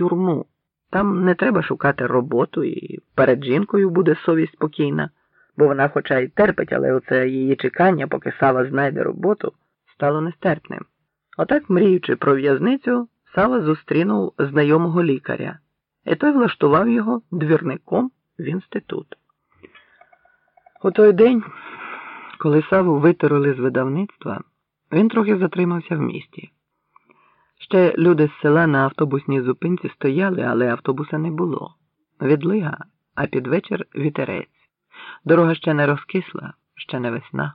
тюрму. Там не треба шукати роботу, і перед жінкою буде совість спокійна, бо вона, хоча й терпить, але оце її чекання, поки Сава знайде роботу, стало нестерпним. Отак, мріючи про в'язницю, Сава зустрінув знайомого лікаря, і той влаштував його двірником в інститут. У той день, коли Саву витерли з видавництва, він трохи затримався в місті. Ще люди з села на автобусній зупинці стояли, але автобуса не було. Відлига, а під вечір вітерець. Дорога ще не розкисла, ще не весна.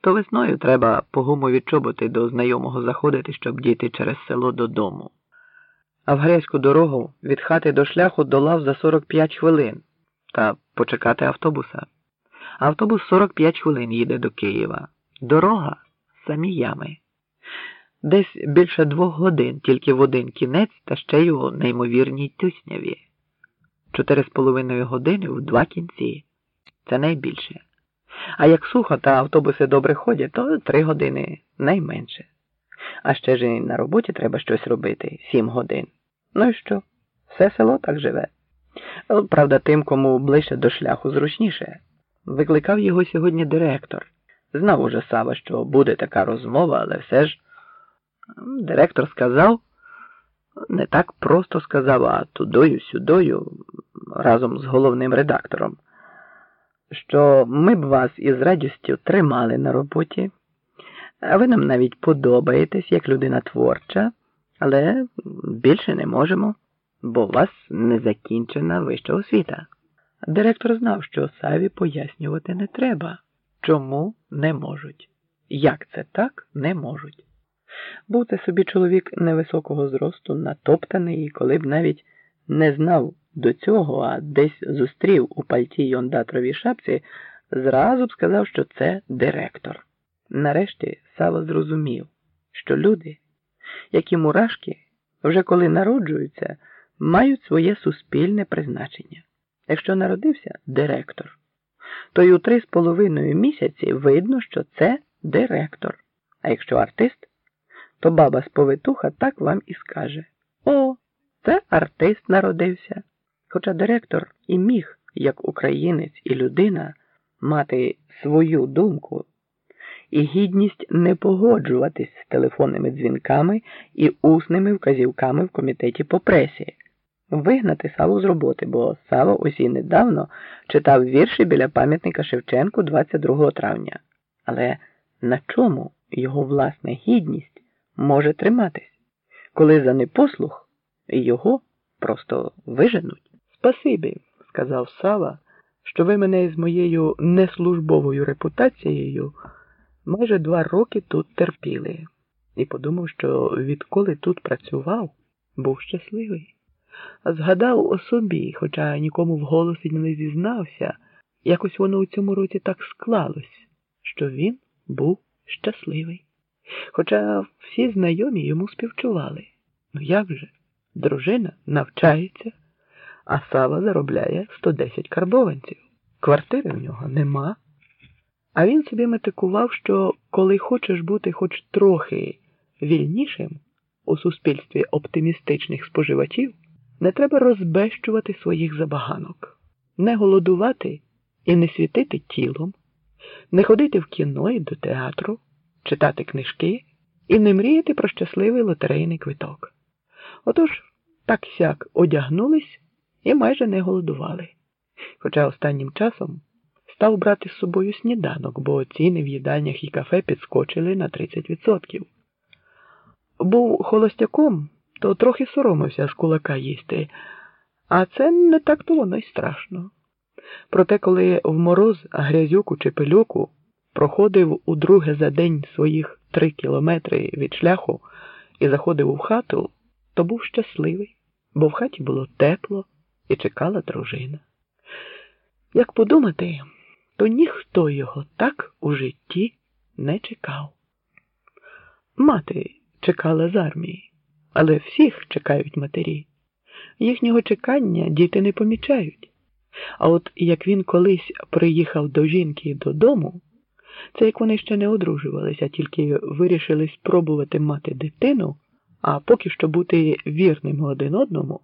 То весною треба по гумові чоботи до знайомого заходити, щоб дійти через село додому. А в грязьку дорогу від хати до шляху долав за 45 хвилин та почекати автобуса. Автобус 45 хвилин їде до Києва. Дорога самі ями. Десь більше двох годин тільки в один кінець та ще й у неймовірній тюсняві. Чотири з половиною години в два кінці. Це найбільше. А як сухо та автобуси добре ходять, то три години найменше. А ще ж і на роботі треба щось робити сім годин. Ну і що? Все село так живе. Правда, тим, кому ближче до шляху зручніше. Викликав його сьогодні директор. Знав уже Сава, що буде така розмова, але все ж. Директор сказав, не так просто сказав, а тудою сюдою разом з головним редактором, що ми б вас із радістю тримали на роботі, ви нам навіть подобаєтесь як людина творча, але більше не можемо, бо у вас не закінчена вища освіта. Директор знав, що Саві пояснювати не треба, чому не можуть. Як це так не можуть. Був це собі чоловік невисокого зросту, натоптаний, і коли б навіть не знав до цього, а десь зустрів у пальті й ондатровій шапці, зразу б сказав, що це директор. Нарешті Сава зрозумів, що люди, які мурашки, вже коли народжуються, мають своє суспільне призначення. Якщо народився директор, то й у три з половиною місяці видно, що це директор. А якщо артист, то баба з повитуха так вам і скаже: О, це артист народився. Хоча директор і міг, як українець і людина, мати свою думку і гідність не погоджуватись з телефонними дзвінками і усними вказівками в комітеті по пресі, вигнати Саву з роботи, бо Сава ось і недавно читав вірші біля пам'ятника Шевченку 22 травня. Але на чому його власна гідність може триматись, коли за непослух його просто виженуть? Спасибі, сказав Сава, що ви мене із моєю неслужбовою репутацією майже два роки тут терпіли, і подумав, що відколи тут працював, був щасливий. Згадав о собі, хоча нікому в голосі не зізнався, якось воно у цьому році так склалось, що він був щасливий. Хоча всі знайомі йому співчували. Ну як же? Дружина навчається, а Сава заробляє 110 карбованців. Квартири в нього нема. А він собі метикував, що коли хочеш бути хоч трохи вільнішим у суспільстві оптимістичних споживачів, не треба розбещувати своїх забаганок, не голодувати і не світити тілом, не ходити в кіно і до театру, читати книжки і не мріяти про щасливий лотерейний квиток. Отож, так сяк одягнулись і майже не голодували. Хоча останнім часом став брати з собою сніданок, бо ціни в їдальнях і кафе підскочили на 30%. Був холостяком, то трохи соромився з кулака їсти, а це не так то воно й страшно. Проте, коли в мороз грязюку чи пилюку проходив удруге за день своїх три кілометри від шляху і заходив у хату, то був щасливий, бо в хаті було тепло і чекала дружина. Як подумати, то ніхто його так у житті не чекав. Мати чекала з армії, але всіх чекають матері. Їхнього чекання діти не помічають. А от як він колись приїхав до жінки додому, це як вони ще не одружувалися, тільки вирішили спробувати мати дитину, а поки що бути вірними один одному.